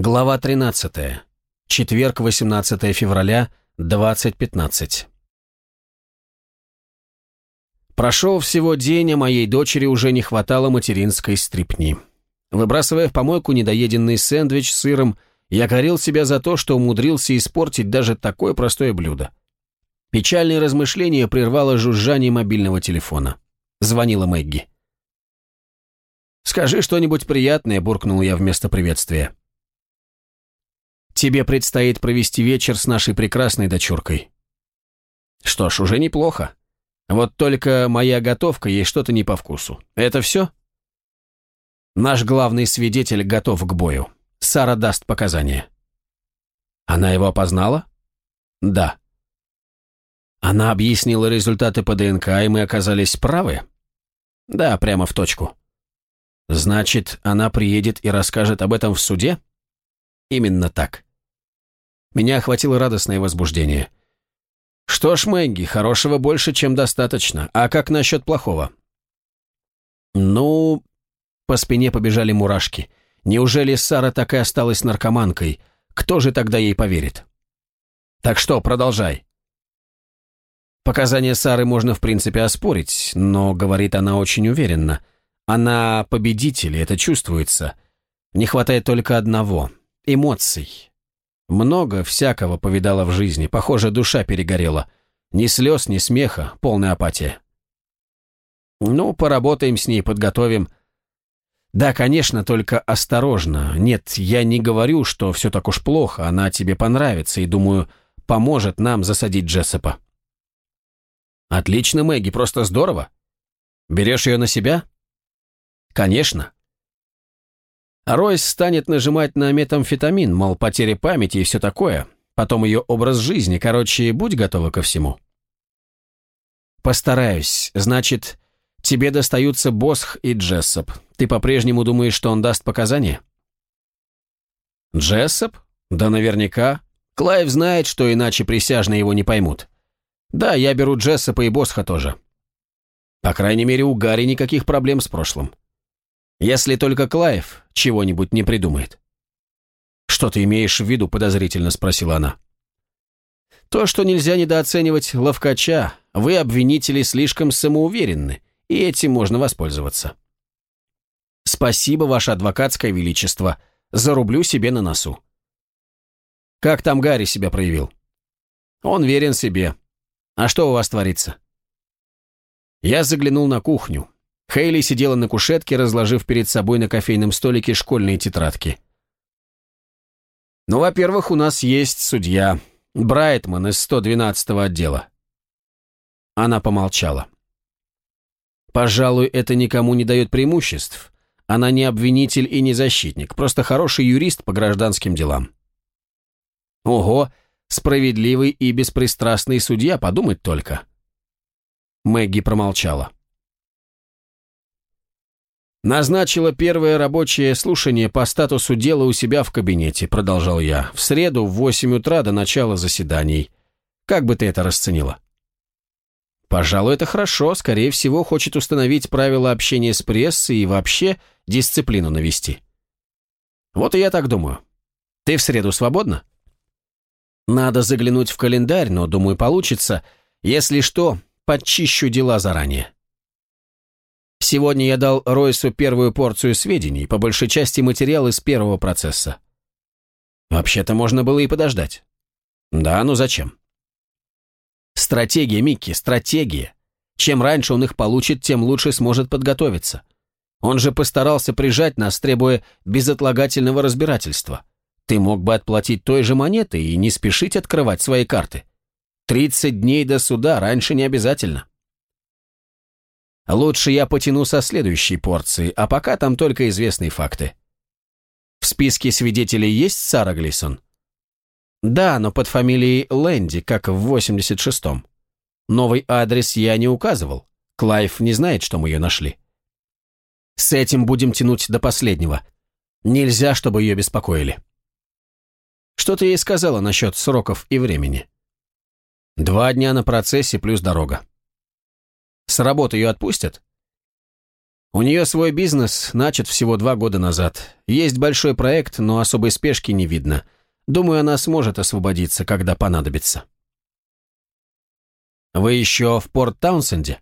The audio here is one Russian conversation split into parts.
Глава 13. Четверг, 18 февраля, 20.15. Прошел всего день, а моей дочери уже не хватало материнской стрипни. Выбрасывая в помойку недоеденный сэндвич с сыром, я корил себя за то, что умудрился испортить даже такое простое блюдо. Печальные размышления прервало жужжание мобильного телефона. Звонила Мэгги. «Скажи что-нибудь приятное», — буркнул я вместо приветствия. «Тебе предстоит провести вечер с нашей прекрасной дочуркой». «Что ж, уже неплохо. Вот только моя готовка ей что-то не по вкусу. Это все?» Наш главный свидетель готов к бою. Сара даст показания. Она его опознала? Да. Она объяснила результаты по ДНК, и мы оказались правы? Да, прямо в точку. Значит, она приедет и расскажет об этом в суде? Именно так. Меня охватило радостное возбуждение. Что ж, Мэгги, хорошего больше, чем достаточно. А как насчет плохого? Ну, по спине побежали мурашки. Неужели Сара так и осталась наркоманкой? Кто же тогда ей поверит? Так что, продолжай. Показания Сары можно в принципе оспорить, но говорит она очень уверенно. Она победитель, это чувствуется. Не хватает только одного — эмоций. Много всякого повидала в жизни, похоже, душа перегорела. Ни слез, ни смеха, полная апатия. Ну, поработаем с ней, подготовим. Да, конечно, только осторожно. Нет, я не говорю, что все так уж плохо, она тебе понравится и, думаю, поможет нам засадить Джессопа. Отлично, Мэгги, просто здорово. Берешь ее на себя? Конечно. Ройс станет нажимать на метамфетамин, мол, потеря памяти и все такое. Потом ее образ жизни. Короче, будь готова ко всему. Постараюсь. Значит, тебе достаются Босх и Джессоп. Ты по-прежнему думаешь, что он даст показания? Джессоп? Да наверняка. Клайв знает, что иначе присяжные его не поймут. Да, я беру Джессопа и Босха тоже. По крайней мере, у Гарри никаких проблем с прошлым. Если только Клайв чего-нибудь не придумает. «Что ты имеешь в виду?» – подозрительно спросила она. «То, что нельзя недооценивать ловкача. Вы, обвинители, слишком самоуверенны, и этим можно воспользоваться». «Спасибо, ваше адвокатское величество. Зарублю себе на носу». «Как там Гарри себя проявил?» «Он верен себе. А что у вас творится?» Я заглянул на кухню. Хейли сидела на кушетке, разложив перед собой на кофейном столике школьные тетрадки. «Ну, во-первых, у нас есть судья. Брайтман из 112-го отдела». Она помолчала. «Пожалуй, это никому не дает преимуществ. Она не обвинитель и не защитник, просто хороший юрист по гражданским делам». «Ого, справедливый и беспристрастный судья, подумать только». Мэгги промолчала. «Назначила первое рабочее слушание по статусу дела у себя в кабинете», продолжал я, «в среду в восемь утра до начала заседаний. Как бы ты это расценила?» «Пожалуй, это хорошо. Скорее всего, хочет установить правила общения с прессой и вообще дисциплину навести». «Вот и я так думаю. Ты в среду свободна?» «Надо заглянуть в календарь, но, думаю, получится. Если что, подчищу дела заранее». Сегодня я дал Ройсу первую порцию сведений, по большей части материал из первого процесса. Вообще-то можно было и подождать. Да, ну зачем? Стратегия, Микки, стратегия. Чем раньше он их получит, тем лучше сможет подготовиться. Он же постарался прижать нас, требуя безотлагательного разбирательства. Ты мог бы отплатить той же монетой и не спешить открывать свои карты. Тридцать дней до суда, раньше не обязательно. Лучше я потяну со следующей порции, а пока там только известные факты. В списке свидетелей есть Сара Глисон? Да, но под фамилией Лэнди, как в 86-м. Новый адрес я не указывал. Клайв не знает, что мы ее нашли. С этим будем тянуть до последнего. Нельзя, чтобы ее беспокоили. Что ты ей сказала насчет сроков и времени? Два дня на процессе плюс дорога. С работы ее отпустят? У нее свой бизнес начат всего два года назад. Есть большой проект, но особой спешки не видно. Думаю, она сможет освободиться, когда понадобится. Вы еще в Порт Таунсенде?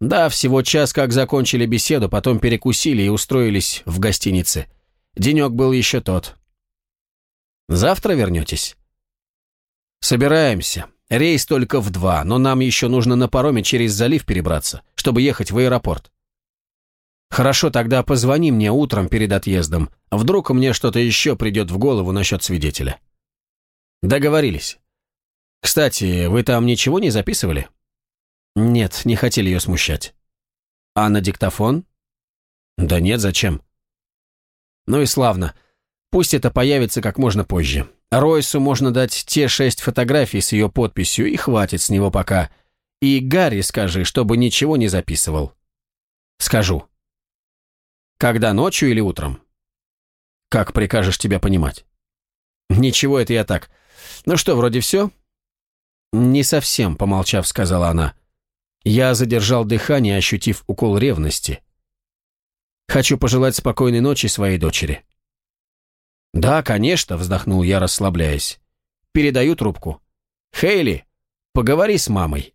Да, всего час как закончили беседу, потом перекусили и устроились в гостинице. Денек был еще тот. Завтра вернетесь? Собираемся. Рейс только в два, но нам еще нужно на пароме через залив перебраться, чтобы ехать в аэропорт. Хорошо, тогда позвони мне утром перед отъездом. Вдруг мне что-то еще придет в голову насчет свидетеля. Договорились. Кстати, вы там ничего не записывали? Нет, не хотели ее смущать. А на диктофон? Да нет, зачем? Ну и славно. Пусть это появится как можно позже. Ройсу можно дать те шесть фотографий с ее подписью, и хватит с него пока. И Гарри скажи, чтобы ничего не записывал. Скажу. Когда, ночью или утром? Как прикажешь тебя понимать? Ничего, это я так. Ну что, вроде все? Не совсем, помолчав, сказала она. Я задержал дыхание, ощутив укол ревности. Хочу пожелать спокойной ночи своей дочери. «Да, конечно», — вздохнул я, расслабляясь. «Передаю трубку. Хейли, поговори с мамой.